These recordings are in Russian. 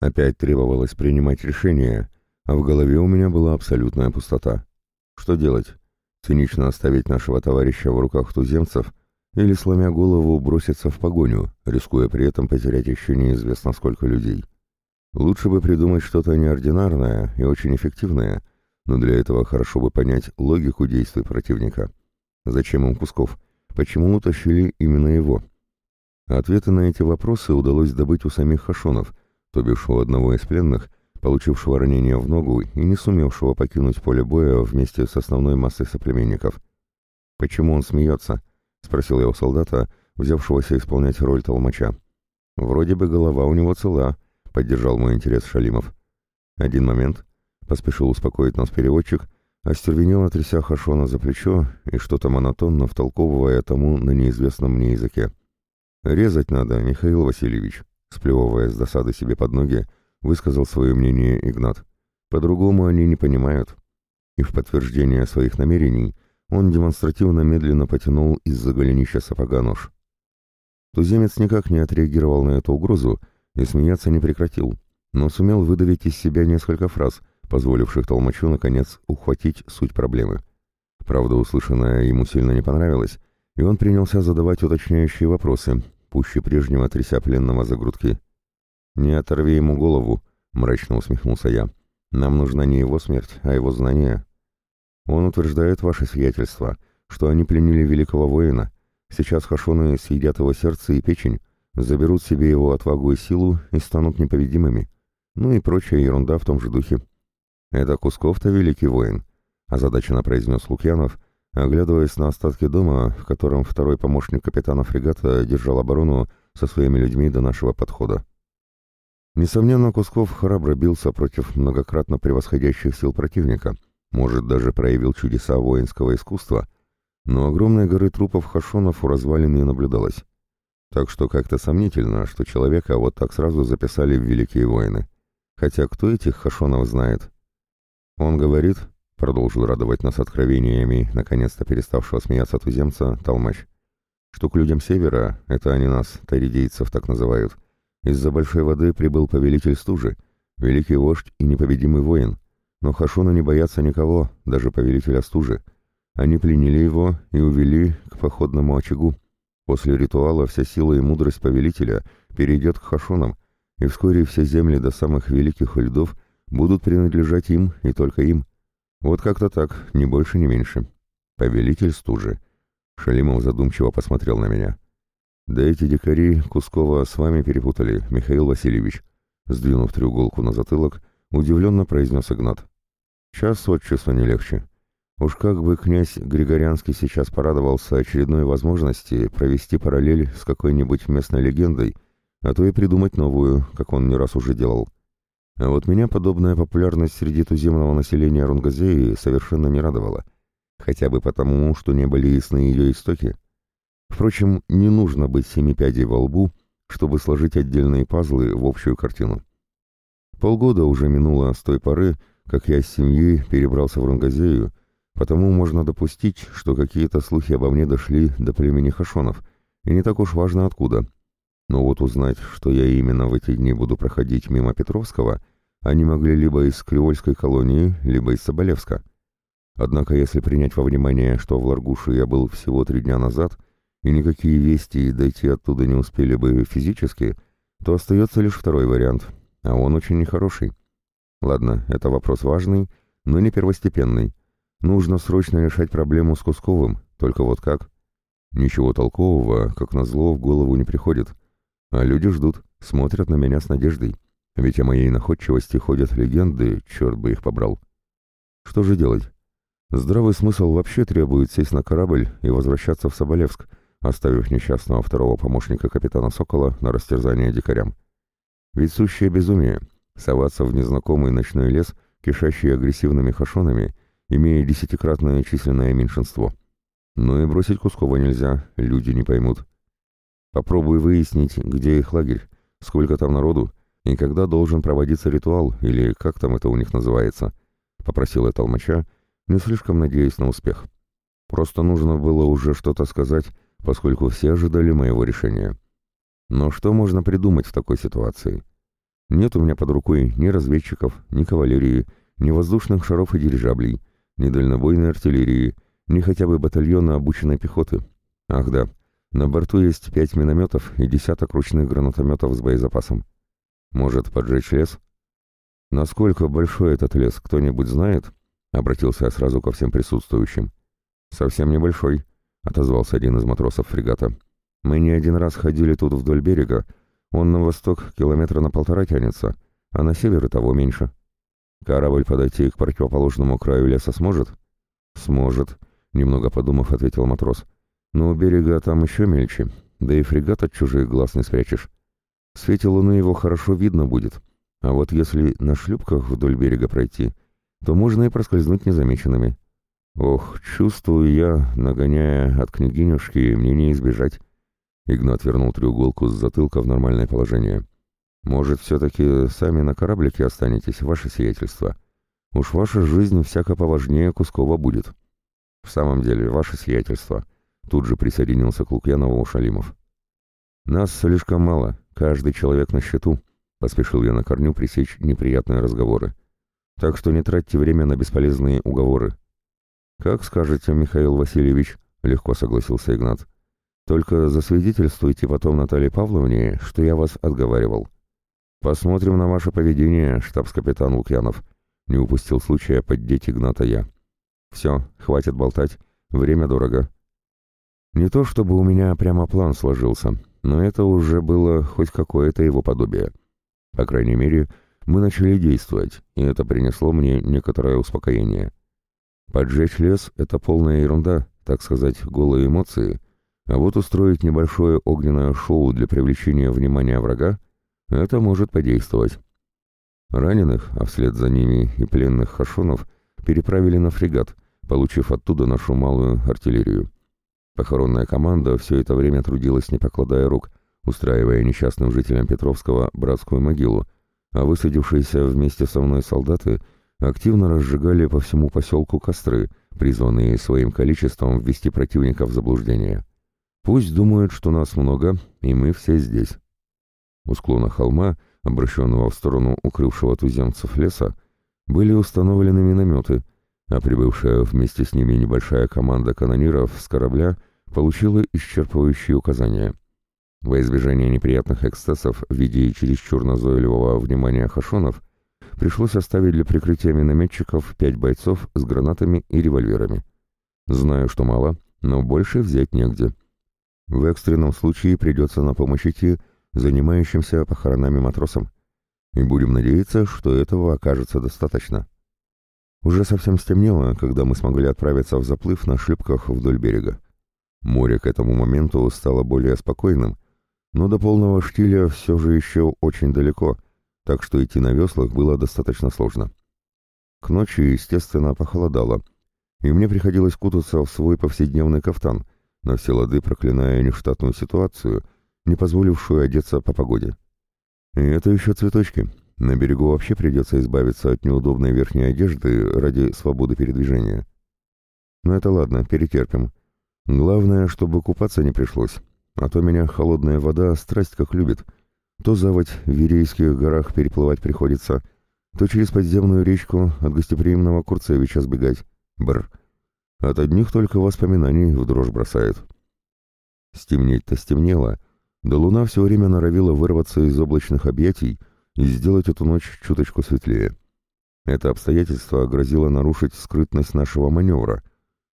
Опять требовалось принимать решение, а в голове у меня была абсолютная пустота. Что делать? Цинично оставить нашего товарища в руках туземцев или, сломя голову, броситься в погоню, рискуя при этом потерять еще неизвестно сколько людей? Лучше бы придумать что-то неординарное и очень эффективное, но для этого хорошо бы понять логику действий противника. Зачем им Кусков? Почему утащили именно его? Ответы на эти вопросы удалось добыть у самих Хашонов, то бишь у одного из пленных, получившего ранение в ногу и не сумевшего покинуть поле боя вместе с основной массой соплеменников. «Почему он смеется?» — спросил я у солдата, взявшегося исполнять роль толмача. «Вроде бы голова у него цела», — поддержал мой интерес Шалимов. «Один момент», — поспешил успокоить нас переводчик, остервенело тряся Хашона за плечо и что-то монотонно втолковывая тому на неизвестном мне языке. «Резать надо, Михаил Васильевич», — сплевывая с досады себе под ноги, высказал свое мнение Игнат. «По-другому они не понимают». И в подтверждение своих намерений он демонстративно медленно потянул из-за голенища сапога нож. Туземец никак не отреагировал на эту угрозу и смеяться не прекратил, но сумел выдавить из себя несколько фраз, позволивших толмачу, наконец, ухватить суть проблемы. Правда, услышанное ему сильно не понравилось, и он принялся задавать уточняющие вопросы, пуще прежнего тряся пленного за грудки. «Не оторви ему голову», — мрачно усмехнулся я. «Нам нужна не его смерть, а его знание». «Он утверждает, ваше сиятельство, что они пленили великого воина. Сейчас хашоны съедят его сердце и печень, заберут себе его отвагу и силу и станут непобедимыми. Ну и прочая ерунда в том же духе». «Это Кусков-то великий воин», — озадаченно произнес Лукьянов, оглядываясь на остатки дома, в котором второй помощник капитана фрегата держал оборону со своими людьми до нашего подхода. Несомненно, Кусков храбро бился против многократно превосходящих сил противника, может, даже проявил чудеса воинского искусства, но огромной горы трупов хашонов у развалин наблюдалось. Так что как-то сомнительно, что человека вот так сразу записали в великие воины. Хотя кто этих хашонов знает? Он говорит, продолжил радовать нас откровениями, наконец-то переставшего смеяться туземца, толмач, что к людям севера, это они нас, таридейцев так называют, — из-за большой воды прибыл повелитель стужи, великий вождь и непобедимый воин. Но Хашуна не боятся никого, даже повелителя стужи. Они пленили его и увели к походному очагу. После ритуала вся сила и мудрость повелителя перейдет к Хашунам, и вскоре все земли до самых великих льдов будут принадлежать им и только им. Вот как-то так, ни больше, ни меньше. Повелитель стужи. Шалимов задумчиво посмотрел на меня. «Да эти дикари Кускова с вами перепутали, Михаил Васильевич», сдвинув треуголку на затылок, удивленно произнес Игнат. «Час от часу не легче. Уж как бы князь Григорянский сейчас порадовался очередной возможности провести параллель с какой-нибудь местной легендой, а то и придумать новую, как он не раз уже делал. А вот меня подобная популярность среди туземного населения Рунгазеи совершенно не радовала, хотя бы потому, что не были ясны ее истоки. Впрочем, не нужно быть семи пядей во лбу, чтобы сложить отдельные пазлы в общую картину. Полгода уже минуло с той поры, как я с семьей перебрался в Рунгазею, потому можно допустить, что какие-то слухи обо мне дошли до племени Хашонов, и не так уж важно откуда. Но вот узнать, что я именно в эти дни буду проходить мимо Петровского, они могли либо из Кривольской колонии, либо из Соболевска. Однако, если принять во внимание, что в Ларгуше я был всего три дня назад — и никакие вести дойти оттуда не успели бы физически, то остается лишь второй вариант, а он очень нехороший. Ладно, это вопрос важный, но не первостепенный. Нужно срочно решать проблему с Кусковым, только вот как? Ничего толкового, как назло, в голову не приходит. А люди ждут, смотрят на меня с надеждой. Ведь о моей находчивости ходят легенды, черт бы их побрал. Что же делать? Здравый смысл вообще требует сесть на корабль и возвращаться в Соболевск, оставив несчастного второго помощника капитана Сокола на растерзание дикарям. Ведь сущее безумие — соваться в незнакомый ночной лес, кишащий агрессивными хашонами, имея десятикратное численное меньшинство. Но и бросить Кускова нельзя, люди не поймут. Попробуй выяснить, где их лагерь, сколько там народу, и когда должен проводиться ритуал, или как там это у них называется, — попросил я толмача, не слишком надеясь на успех. Просто нужно было уже что-то сказать, поскольку все ожидали моего решения. Но что можно придумать в такой ситуации? Нет у меня под рукой ни разведчиков, ни кавалерии, ни воздушных шаров и дирижаблей, ни дальнобойной артиллерии, ни хотя бы батальона обученной пехоты. Ах да, на борту есть пять минометов и десяток ручных гранатометов с боезапасом. Может, поджечь лес? Насколько большой этот лес, кто-нибудь знает? Обратился я сразу ко всем присутствующим. Совсем небольшой, отозвался один из матросов фрегата. Мы не один раз ходили тут вдоль берега, он на восток километра на полтора тянется, а на север и того меньше. Корабль подойти к противоположному краю леса сможет? Сможет, немного подумав, ответил матрос. Но у берега там еще мельче, да и фрегат от чужих глаз не спрячешь. В свете луны его хорошо видно будет, а вот если на шлюпках вдоль берега пройти, то можно и проскользнуть незамеченными. Ох, чувствую я, нагоняя от княгинюшки, мне не избежать. Игнат вернул треуголку с затылка в нормальное положение. «Может, все-таки сами на кораблике останетесь, ваше сиятельство? Уж ваша жизнь всяко поважнее Кускова будет». «В самом деле, ваше сиятельство», — тут же присоединился к Лукьянову Шалимов. «Нас слишком мало, каждый человек на счету», — поспешил я на корню пресечь неприятные разговоры. «Так что не тратьте время на бесполезные уговоры». «Как скажете, Михаил Васильевич», — легко согласился Игнат. Только засвидетельствуйте потом Наталье Павловне, что я вас отговаривал. Посмотрим на ваше поведение, штабс-капитан Лукьянов. Не упустил случая поддеть Игната я. Все, хватит болтать, время дорого. Не то чтобы у меня прямо план сложился, но это уже было хоть какое-то его подобие. По крайней мере, мы начали действовать, и это принесло мне некоторое успокоение. Поджечь лес — это полная ерунда, так сказать, голые эмоции — а вот устроить небольшое огненное шоу для привлечения внимания врага — это может подействовать. Раненых, а вслед за ними и пленных хашонов, переправили на фрегат, получив оттуда нашу малую артиллерию. Похоронная команда все это время трудилась, не покладая рук, устраивая несчастным жителям Петровского братскую могилу, а высадившиеся вместе со мной солдаты активно разжигали по всему поселку костры, призванные своим количеством ввести противника в заблуждение. Пусть думают, что нас много, и мы все здесь. У склона холма, обращенного в сторону укрывшего туземцев леса, были установлены минометы, а прибывшая вместе с ними небольшая команда канониров с корабля получила исчерпывающие указания. Во избежание неприятных эксцессов в виде чересчур назойливого внимания хашонов пришлось оставить для прикрытия минометчиков пять бойцов с гранатами и револьверами. Знаю, что мало, но больше взять негде. В экстренном случае придется на помощь идти занимающимся похоронами матросам. И будем надеяться, что этого окажется достаточно. Уже совсем стемнело, когда мы смогли отправиться в заплыв на шлюпках вдоль берега. Море к этому моменту стало более спокойным, но до полного штиля все же еще очень далеко, так что идти на веслах было достаточно сложно. К ночи, естественно, похолодало, и мне приходилось кутаться в свой повседневный кафтан — на все лады проклиная нештатную ситуацию, не позволившую одеться по погоде. И это еще цветочки. На берегу вообще придется избавиться от неудобной верхней одежды ради свободы передвижения. Но это ладно, перетерпим. Главное, чтобы купаться не пришлось, а то меня холодная вода страсть как любит. То заводь в Верейских горах переплывать приходится, то через подземную речку от гостеприимного Курцевича сбегать. Бр. От одних только воспоминаний в дрожь бросает. Стемнеть-то стемнело, да луна все время норовила вырваться из облачных объятий и сделать эту ночь чуточку светлее. Это обстоятельство грозило нарушить скрытность нашего маневра,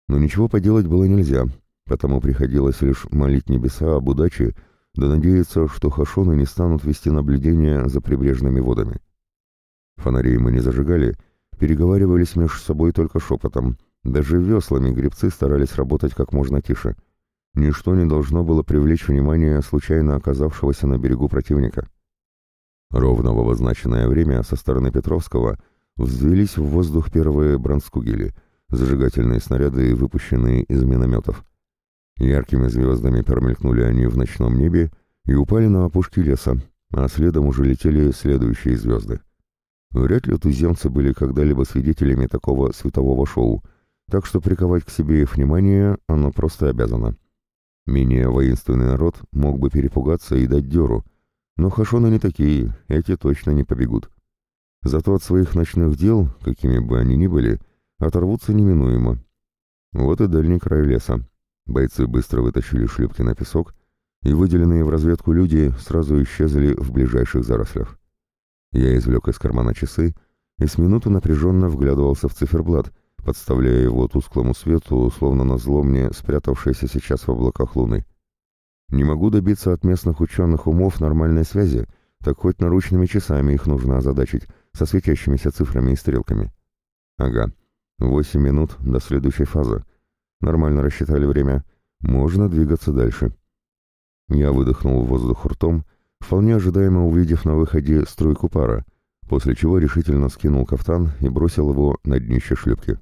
но ничего поделать было нельзя, потому приходилось лишь молить небеса об удаче, да надеяться, что хашоны не станут вести наблюдение за прибрежными водами. Фонарей мы не зажигали, переговаривались между собой только шепотом, даже веслами гребцы старались работать как можно тише. Ничто не должно было привлечь внимание случайно оказавшегося на берегу противника. Ровно в обозначенное время со стороны Петровского взвелись в воздух первые бронскугели, зажигательные снаряды, выпущенные из минометов. Яркими звездами промелькнули они в ночном небе и упали на опушки леса, а следом уже летели следующие звезды. Вряд ли туземцы были когда-либо свидетелями такого светового шоу — так что приковать к себе их внимание оно просто обязано. Менее воинственный народ мог бы перепугаться и дать дёру, Но хашоны не такие, эти точно не побегут. Зато от своих ночных дел, какими бы они ни были, оторвутся неминуемо. Вот и дальний край леса. Бойцы быстро вытащили шлюпки на песок, и выделенные в разведку люди сразу исчезли в ближайших зарослях. Я извлек из кармана часы и с минуту напряженно вглядывался в циферблат, подставляя его тусклому свету, словно на зло мне спрятавшейся сейчас в облаках луны. Не могу добиться от местных ученых умов нормальной связи, так хоть наручными часами их нужно озадачить, со светящимися цифрами и стрелками. Ага, восемь минут до следующей фазы. Нормально рассчитали время. Можно двигаться дальше. Я выдохнул воздух ртом, вполне ожидаемо увидев на выходе струйку пара, после чего решительно скинул кафтан и бросил его на днище шлюпки.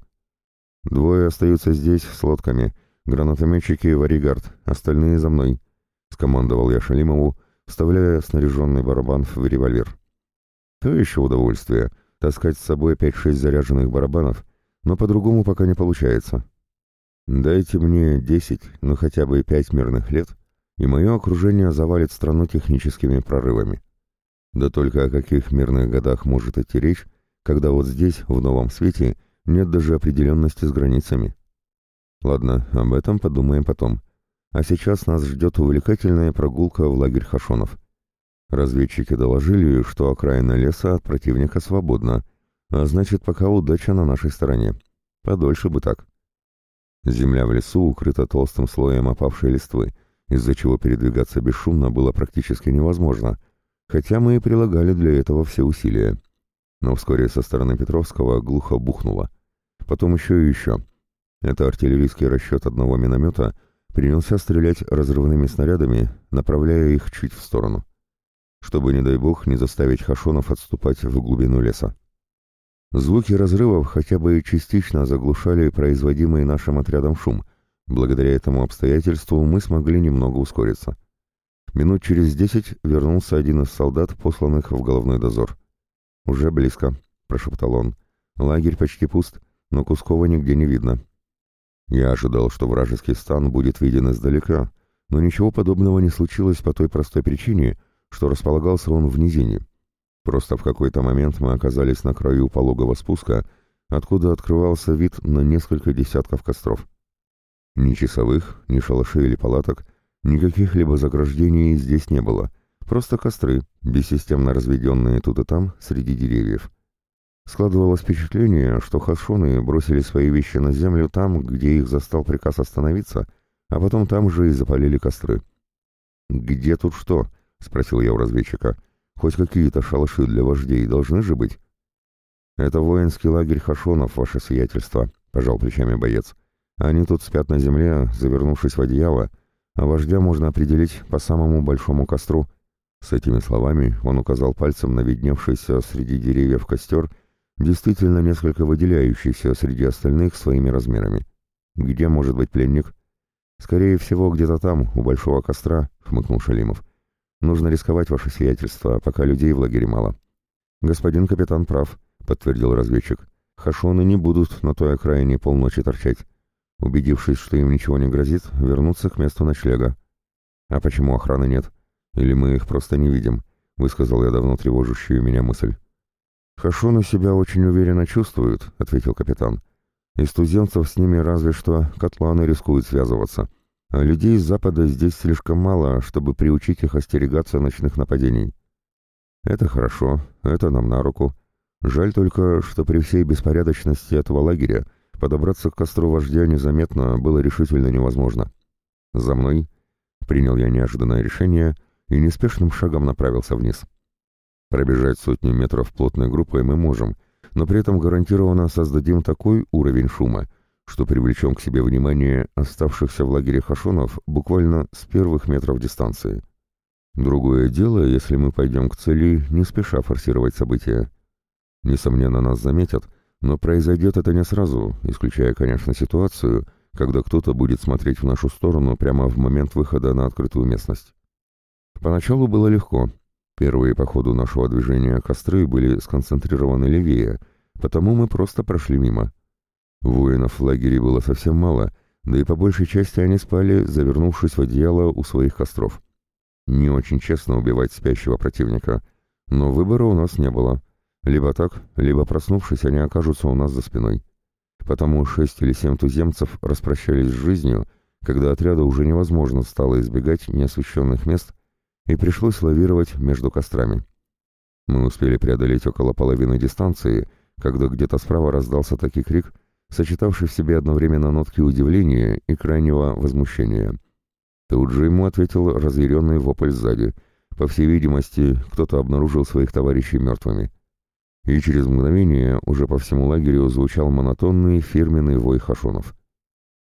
«Двое остаются здесь с лодками. Гранатометчики и варигард. Остальные за мной», — скомандовал я Шалимову, вставляя снаряженный барабан в револьвер. То еще удовольствие — таскать с собой 5-6 заряженных барабанов, но по-другому пока не получается. Дайте мне 10, ну хотя бы 5 мирных лет, и мое окружение завалит страну техническими прорывами. Да только о каких мирных годах может идти речь, когда вот здесь, в новом свете, нет даже определенности с границами. Ладно, об этом подумаем потом. А сейчас нас ждет увлекательная прогулка в лагерь Хашонов. Разведчики доложили, что окраина леса от противника свободна, а значит, пока удача на нашей стороне. Подольше бы так. Земля в лесу укрыта толстым слоем опавшей листвы, из-за чего передвигаться бесшумно было практически невозможно, хотя мы и прилагали для этого все усилия. Но вскоре со стороны Петровского глухо бухнуло. Потом еще и еще. Это артиллерийский расчет одного миномета принялся стрелять разрывными снарядами, направляя их чуть в сторону чтобы, не дай бог, не заставить хашонов отступать в глубину леса. Звуки разрывов хотя бы частично заглушали производимый нашим отрядом шум. Благодаря этому обстоятельству мы смогли немного ускориться. Минут через десять вернулся один из солдат, посланных в головной дозор. «Уже близко», — прошептал он. «Лагерь почти пуст, но Кускова нигде не видно». Я ожидал, что вражеский стан будет виден издалека, но ничего подобного не случилось по той простой причине, что располагался он в низине. Просто в какой-то момент мы оказались на краю пологого спуска, откуда открывался вид на несколько десятков костров. Ни часовых, ни шалашей или палаток, никаких либо заграждений здесь не было, просто костры, бессистемно разведенные тут и там среди деревьев. Складывалось впечатление, что хашоны бросили свои вещи на землю там, где их застал приказ остановиться, а потом там же и запалили костры. «Где тут что?» — спросил я у разведчика. «Хоть какие-то шалаши для вождей должны же быть?» «Это воинский лагерь Хашонов, ваше сиятельство», — пожал плечами боец. «Они тут спят на земле, завернувшись в одеяло, а вождя можно определить по самому большому костру». С этими словами он указал пальцем на видневшийся среди деревьев костер, действительно несколько выделяющийся среди остальных своими размерами. «Где может быть пленник?» «Скорее всего, где-то там, у большого костра», — хмыкнул Шалимов. Нужно рисковать, ваше сиятельство, пока людей в лагере мало. Господин капитан прав, подтвердил разведчик. Хашоны не будут на той окраине полночи торчать. Убедившись, что им ничего не грозит, вернуться к месту ночлега. А почему охраны нет? Или мы их просто не видим? Высказал я давно тревожащую меня мысль. Хашоны себя очень уверенно чувствуют, ответил капитан. Из туземцев с ними разве что котланы рискуют связываться. А людей с запада здесь слишком мало, чтобы приучить их остерегаться ночных нападений. Это хорошо, это нам на руку. Жаль только, что при всей беспорядочности этого лагеря подобраться к костру вождя незаметно было решительно невозможно. «За мной!» — принял я неожиданное решение и неспешным шагом направился вниз. Пробежать сотни метров плотной группой мы можем, но при этом гарантированно создадим такой уровень шума, что привлечем к себе внимание оставшихся в лагере хашонов буквально с первых метров дистанции. Другое дело, если мы пойдем к цели, не спеша форсировать события. Несомненно, нас заметят, но произойдет это не сразу, исключая, конечно, ситуацию, когда кто-то будет смотреть в нашу сторону прямо в момент выхода на открытую местность. Поначалу было легко. Первые по ходу нашего движения костры были сконцентрированы левее, потому мы просто прошли мимо. Воинов в лагере было совсем мало, да и по большей части они спали, завернувшись в одеяло у своих костров. не очень честно убивать спящего противника, но выбора у нас не было. Либо так, либо проснувшись, они окажутся у нас за спиной. Потому шесть или семь туземцев распрощались с жизнью, когда отряду уже невозможно стало избегать неосвещенных мест, и пришлось лавировать между кострами. Мы успели преодолеть около половины дистанции, когда где-то справа раздался такой крик, сочетавший в себе одновременно нотки удивления и крайнего возмущения. Тут же ему ответил разъяренный вопль сзади. По всей видимости, кто-то обнаружил своих товарищей мертвыми. И через мгновение уже по всему лагерю звучал монотонный фирменный вой хашонов.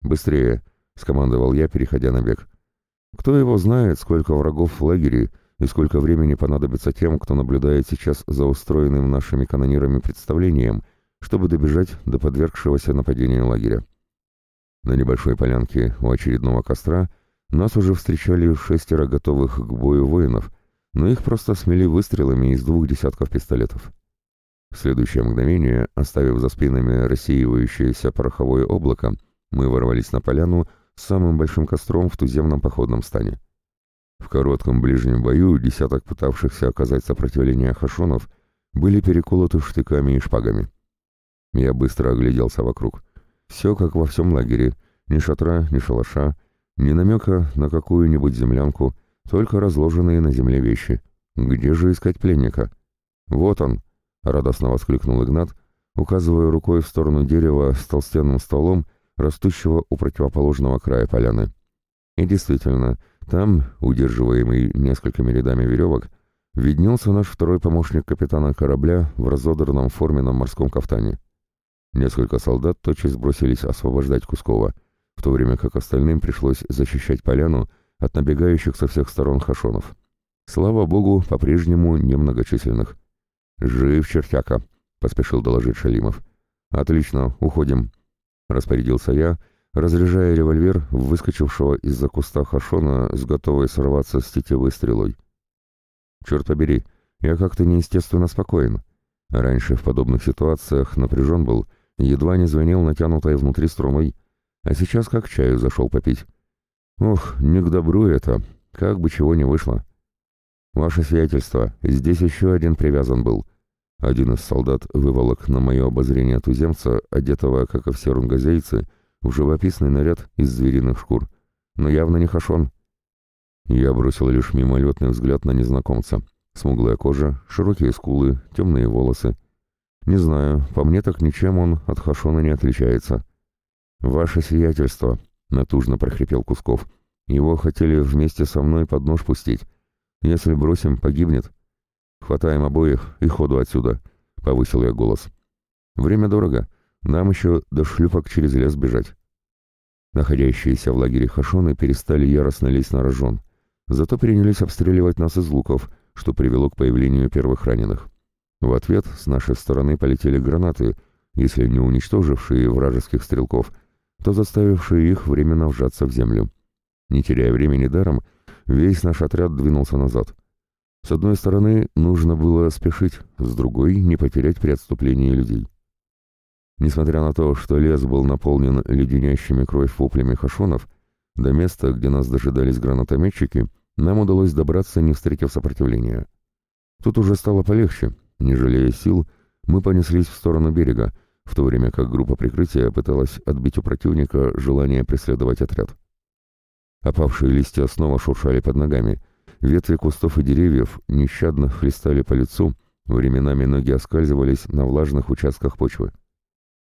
«Быстрее!» — скомандовал я, переходя на бег. «Кто его знает, сколько врагов в лагере и сколько времени понадобится тем, кто наблюдает сейчас за устроенным нашими канонирами представлением, чтобы добежать до подвергшегося нападению лагеря». На небольшой полянке у очередного костра — нас уже встречали шестеро готовых к бою воинов, но их просто смели выстрелами из двух десятков пистолетов. В следующее мгновение, оставив за спинами рассеивающееся пороховое облако, мы ворвались на поляну самым большим костром в туземном походном стане. В коротком ближнем бою десяток пытавшихся оказать сопротивление хашонов были переколоты штыками и шпагами. Я быстро огляделся вокруг. Все как во всем лагере, ни шатра, ни шалаша, ни намека на какую-нибудь землянку, только разложенные на земле вещи. Где же искать пленника? Вот он, радостно воскликнул Игнат, указывая рукой в сторону дерева с толстенным столом, растущего у противоположного края поляны. И действительно, там, удерживаемый несколькими рядами веревок, виднелся наш второй помощник капитана корабля в разодранном форменном морском кафтане. Несколько солдат тотчас бросились освобождать Кускова — в то время как остальным пришлось защищать поляну от набегающих со всех сторон хашонов. Слава богу, по-прежнему немногочисленных. «Жив чертяка», — поспешил доложить Шалимов. «Отлично, уходим», — распорядился я, разряжая револьвер выскочившего из-за куста хашона с готовой сорваться с тетивой стрелой. «Черт побери, я как-то неестественно спокоен. Раньше в подобных ситуациях напряжен был, едва не звенел натянутой внутри струной, а сейчас как чаю зашел попить. Ох, не к добру это, как бы чего не вышло. Ваше сиятельство, здесь еще один привязан был. Один из солдат выволок на мое обозрение туземца, одетого, как и все рунгазейцы, в живописный наряд из звериных шкур, но явно не хашон. Я бросил лишь мимолетный взгляд на незнакомца. Смуглая кожа, широкие скулы, темные волосы. Не знаю, по мне так ничем он от хашона не отличается. «Ваше сиятельство», — натужно прохрипел Кусков. «Его хотели вместе со мной под нож пустить. Если бросим, погибнет. Хватаем обоих и ходу отсюда», — повысил я голос. «Время дорого. Нам еще до шлюпок через лес бежать». Находящиеся в лагере хашоны перестали яростно лезть на рожон. Зато принялись обстреливать нас из луков, что привело к появлению первых раненых. В ответ с нашей стороны полетели гранаты, если не уничтожившие вражеских стрелков — то заставившие их временно вжаться в землю. Не теряя времени даром, весь наш отряд двинулся назад. С одной стороны, нужно было спешить, с другой — не потерять при отступлении людей. Несмотря на то, что лес был наполнен леденящими кровь воплями хашонов, до места, где нас дожидались гранатометчики, нам удалось добраться, не встретив сопротивления. Тут уже стало полегче. Не жалея сил, мы понеслись в сторону берега, в то время как группа прикрытия пыталась отбить у противника желание преследовать отряд. Опавшие листья снова шуршали под ногами, ветви кустов и деревьев нещадно хлестали по лицу, временами ноги оскальзывались на влажных участках почвы.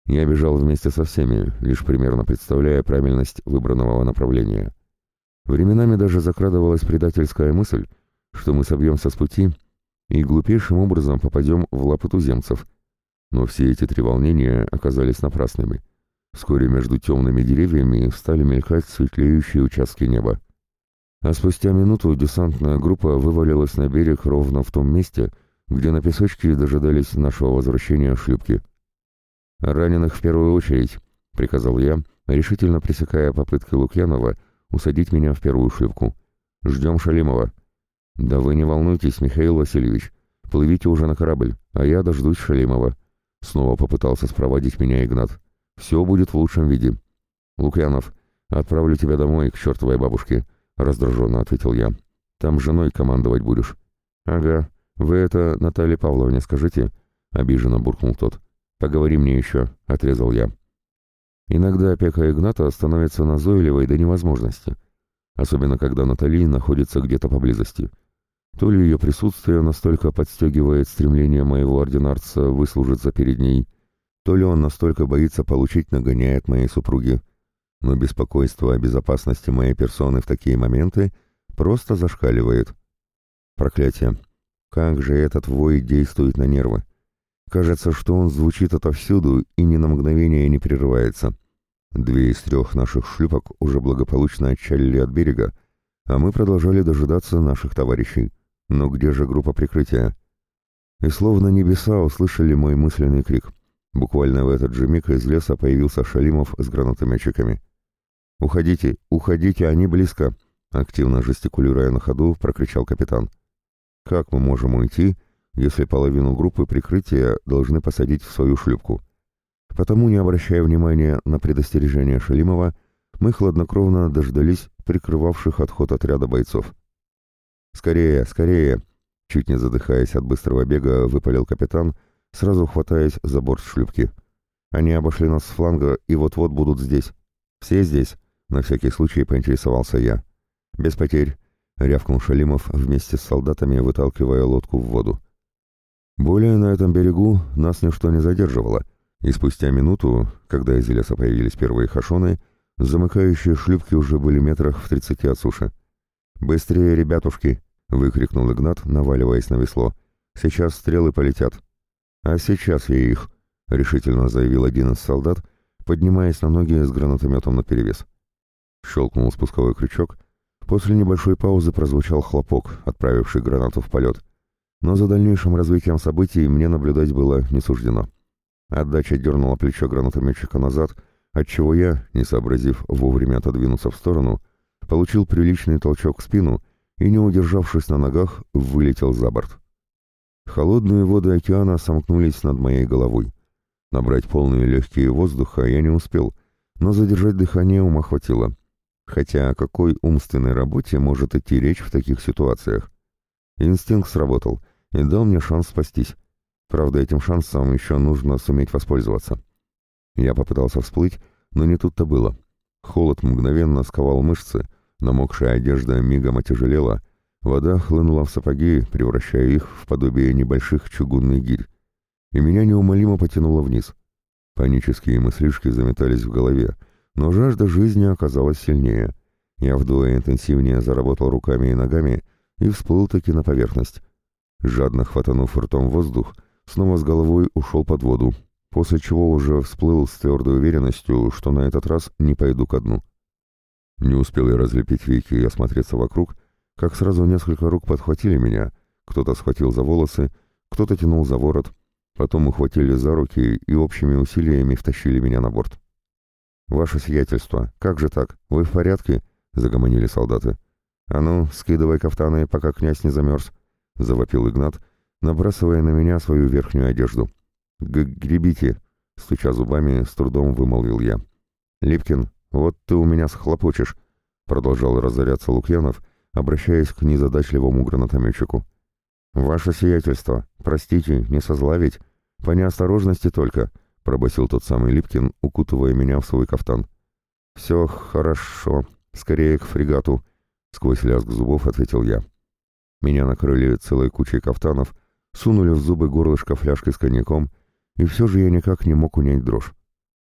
Я бежал вместе со всеми, лишь примерно представляя правильность выбранного направления. Временами даже закрадывалась предательская мысль, что мы собьемся с пути и глупейшим образом попадем в лапы туземцев — но все эти три волнения оказались напрасными. Вскоре между темными деревьями стали мелькать светлеющие участки неба. А спустя минуту десантная группа вывалилась на берег ровно в том месте, где на песочке дожидались нашего возвращения шлюпки. «Раненых в первую очередь», — приказал я, решительно пресекая попытки Лукьянова усадить меня в первую шлюпку. «Ждем Шалимова». «Да вы не волнуйтесь, Михаил Васильевич. Плывите уже на корабль, а я дождусь Шалимова», Снова попытался спроводить меня Игнат. «Все будет в лучшем виде». «Лукьянов, отправлю тебя домой к чертовой бабушке», — раздраженно ответил я. Там женой командовать будешь». «Ага, вы это Наталье Павловне скажите?» — обиженно буркнул тот. «Поговори мне еще», — отрезал я. Иногда опека Игната становится назойливой до невозможности, особенно когда Натали находится где-то поблизости. То ли ее присутствие настолько подстегивает стремление моего ординарца выслужиться перед ней, то ли он настолько боится получить нагоняя от моей супруги. Но беспокойство о безопасности моей персоны в такие моменты просто зашкаливает. Проклятие. Как же этот вой действует на нервы. Кажется, что он звучит отовсюду и ни на мгновение не прерывается. Две из трех наших шлюпок уже благополучно отчалили от берега, а мы продолжали дожидаться наших товарищей. Но где же группа прикрытия? И словно небеса услышали мой мысленный крик. Буквально в этот же миг из леса появился Шалимов с гранатометчиками. «Уходите, уходите, они близко!» Активно жестикулируя на ходу, прокричал капитан. «Как мы можем уйти, если половину группы прикрытия должны посадить в свою шлюпку?» Потому, не обращая внимания на предостережение Шалимова, мы хладнокровно дождались прикрывавших отход отряда бойцов. «Скорее, скорее!» Чуть не задыхаясь от быстрого бега, выпалил капитан, сразу хватаясь за борт шлюпки. «Они обошли нас с фланга и вот-вот будут здесь. Все здесь?» — на всякий случай поинтересовался я. «Без потерь», — рявкнул Шалимов вместе с солдатами, выталкивая лодку в воду. Более на этом берегу нас ничто не задерживало, и спустя минуту, когда из леса появились первые хашоны, замыкающие шлюпки уже были метрах в тридцати от суши. «Быстрее, ребятушки!» — выкрикнул Игнат, наваливаясь на весло. «Сейчас стрелы полетят». «А сейчас я их», — решительно заявил один из солдат, поднимаясь на ноги с гранатометом наперевес. Щелкнул спусковой крючок. После небольшой паузы прозвучал хлопок, отправивший гранату в полет. Но за дальнейшим развитием событий мне наблюдать было не суждено. Отдача дернула плечо гранатометчика назад, отчего я, не сообразив вовремя отодвинуться в сторону, получил приличный толчок в спину и, не удержавшись на ногах, вылетел за борт. Холодные воды океана сомкнулись над моей головой. Набрать полные легкие воздуха я не успел, но задержать дыхание ума хватило. Хотя о какой умственной работе может идти речь в таких ситуациях? Инстинкт сработал и дал мне шанс спастись. Правда, этим шансом еще нужно суметь воспользоваться. Я попытался всплыть, но не тут-то было. Холод мгновенно сковал мышцы, Намокшая одежда мигом отяжелела, вода хлынула в сапоги, превращая их в подобие небольших чугунных гирь, и меня неумолимо потянуло вниз. Панические мыслишки заметались в голове, но жажда жизни оказалась сильнее. Я вдвое интенсивнее заработал руками и ногами и всплыл-таки на поверхность. Жадно хватанув ртом воздух, снова с головой ушел под воду, после чего уже всплыл с твердой уверенностью, что на этот раз не пойду ко дну. Не успел я разлепить веки и осмотреться вокруг, как сразу несколько рук подхватили меня, кто-то схватил за волосы, кто-то тянул за ворот, потом ухватили за руки и общими усилиями втащили меня на борт. «Ваше сиятельство, как же так? Вы в порядке?» — загомонили солдаты. «А ну, скидывай кафтаны, пока князь не замерз», — завопил Игнат, набрасывая на меня свою верхнюю одежду. «Г «Гребите!» — стуча зубами, с трудом вымолвил я. «Липкин, «Вот ты у меня схлопочешь», — продолжал разоряться Лукьянов, обращаясь к незадачливому гранатометчику. «Ваше сиятельство, простите, не созлавить, по неосторожности только», — пробасил тот самый Липкин, укутывая меня в свой кафтан. «Все хорошо, скорее к фрегату», — сквозь лязг зубов ответил я. Меня накрыли целой кучей кафтанов, сунули в зубы горлышко фляжкой с коньяком, и все же я никак не мог унять дрожь.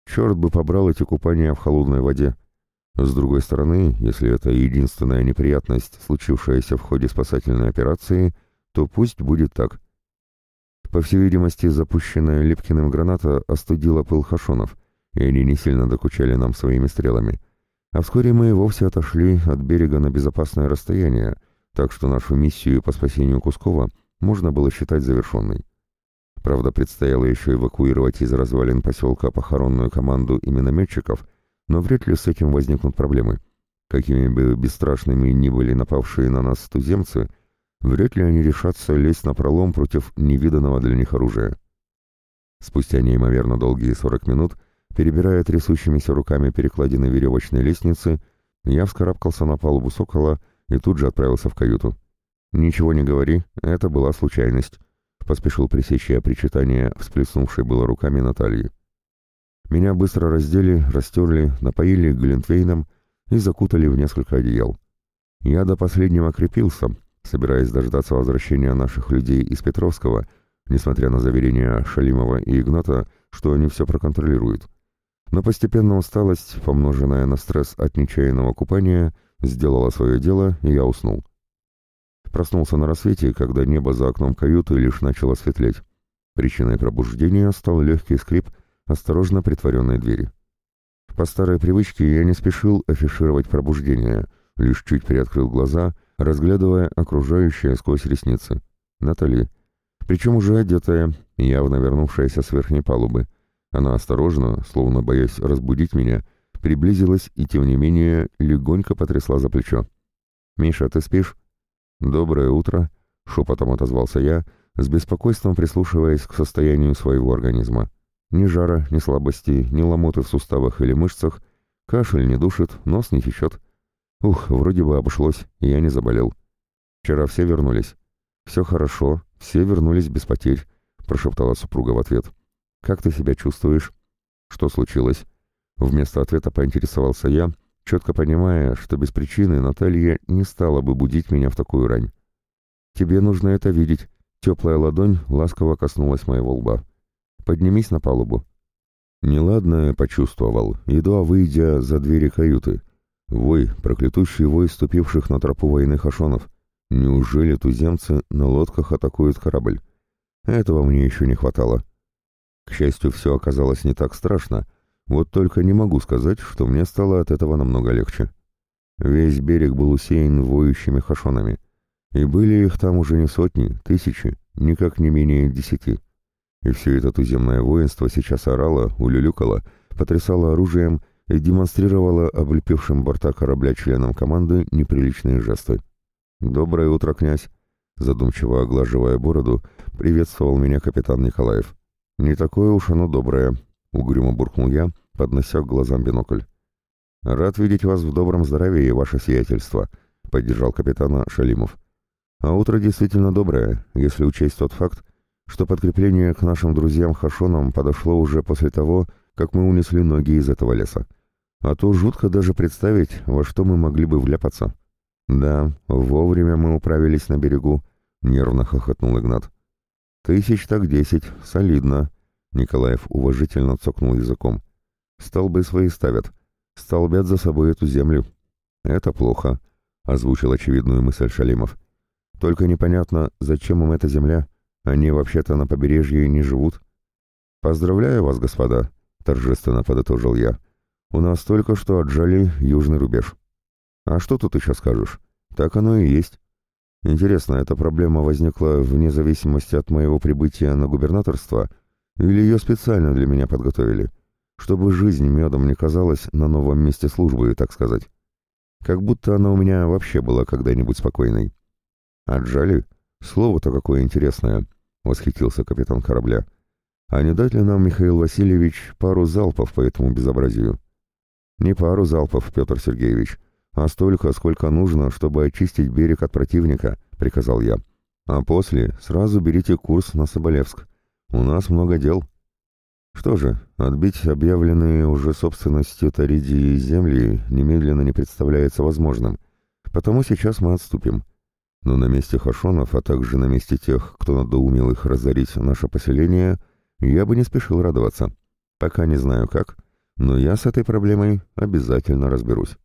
Черт бы побрал эти купания в холодной воде. С другой стороны, если это единственная неприятность, случившаяся в ходе спасательной операции, то пусть будет так. По всей видимости, запущенная Липкиным граната остудила пыл хашонов, и они не сильно докучали нам своими стрелами. А вскоре мы и вовсе отошли от берега на безопасное расстояние, так что нашу миссию по спасению Кускова можно было считать завершенной. Правда, предстояло еще эвакуировать из развалин поселка похоронную команду и минометчиков, но вряд ли с этим возникнут проблемы. Какими бы бесстрашными ни были напавшие на нас туземцы, вряд ли они решатся лезть на пролом против невиданного для них оружия. Спустя неимоверно долгие сорок минут, перебирая трясущимися руками перекладины веревочной лестницы, я вскарабкался на палубу «Сокола» и тут же отправился в каюту. «Ничего не говори, это была случайность», — поспешил пресечь я причитание, всплеснувшей было руками Натальи. Меня быстро раздели, растерли, напоили глинтвейном и закутали в несколько одеял. Я до последнего крепился, собираясь дождаться возвращения наших людей из Петровского, несмотря на заверения Шалимова и Игната, что они все проконтролируют. Но постепенно усталость, помноженная на стресс от нечаянного купания, сделала свое дело, и я уснул. Проснулся на рассвете, когда небо за окном каюты лишь начало светлеть. Причиной пробуждения стал легкий скрип осторожно притворенной двери. По старой привычке я не спешил афишировать пробуждение, лишь чуть приоткрыл глаза, разглядывая окружающее сквозь ресницы. Натали. Причем уже одетая, явно вернувшаяся с верхней палубы. Она осторожно, словно боясь разбудить меня, приблизилась и, тем не менее, легонько потрясла за плечо. «Миша, ты спишь?» «Доброе утро», — шепотом отозвался я, с беспокойством прислушиваясь к состоянию своего организма. Ни жара, ни слабости, ни ломоты в суставах или мышцах, кашель не душит, нос не течет. Ух, вроде бы обошлось, и я не заболел. Вчера все вернулись. «Все хорошо, все вернулись без потерь», — прошептала супруга в ответ. «Как ты себя чувствуешь?» «Что случилось?» Вместо ответа поинтересовался я, четко понимая, что без причины Наталья не стала бы будить меня в такую рань. «Тебе нужно это видеть». Теплая ладонь ласково коснулась моего лба. «Поднимись на палубу». Неладное почувствовал, едва выйдя за двери каюты. Вой, проклятущий вой ступивших на тропу войны хашонов. Неужели туземцы на лодках атакуют корабль? Этого мне еще не хватало. К счастью, все оказалось не так страшно, вот только не могу сказать, что мне стало от этого намного легче. Весь берег был усеян воющими хашонами, и были их там уже не сотни, тысячи, никак не менее десяти. И все это туземное воинство сейчас орало, улюлюкало, потрясало оружием и демонстрировало облепившим борта корабля членам команды неприличные жесты. «Доброе утро, князь!» Задумчиво оглаживая бороду, приветствовал меня капитан Николаев. «Не такое уж оно доброе», — угрюмо буркнул я, поднося к глазам бинокль. «Рад видеть вас в добром здравии, ваше сиятельство», — поддержал капитана Шалимов. «А утро действительно доброе, если учесть тот факт, что подкрепление к нашим друзьям-хашонам подошло уже после того, как мы унесли ноги из этого леса. А то жутко даже представить, во что мы могли бы вляпаться». «Да, вовремя мы управились на берегу», — нервно хохотнул Игнат. «Тысяч так десять, солидно», — Николаев уважительно цокнул языком. Столбы свои ставят. Столбят за собой эту землю. Это плохо, озвучил очевидную мысль Шалимов. Только непонятно, зачем им эта земля? Они вообще-то на побережье не живут. Поздравляю вас, господа, торжественно подытожил я. У нас только что отжали южный рубеж. А что тут еще скажешь? Так оно и есть. Интересно, эта проблема возникла вне зависимости от моего прибытия на губернаторство, или ее специально для меня подготовили? чтобы жизнь медом не казалась на новом месте службы, так сказать. Как будто она у меня вообще была когда-нибудь спокойной. «Отжали? Слово-то какое интересное!» — восхитился капитан корабля. «А не дать ли нам, Михаил Васильевич, пару залпов по этому безобразию?» «Не пару залпов, Петр Сергеевич, а столько, сколько нужно, чтобы очистить берег от противника», — приказал я. «А после сразу берите курс на Соболевск. У нас много дел». Что же, отбить объявленные уже собственностью Таридии земли немедленно не представляется возможным, потому сейчас мы отступим. Но на месте хашонов, а также на месте тех, кто надоумел их разорить наше поселение, я бы не спешил радоваться. Пока не знаю как, но я с этой проблемой обязательно разберусь.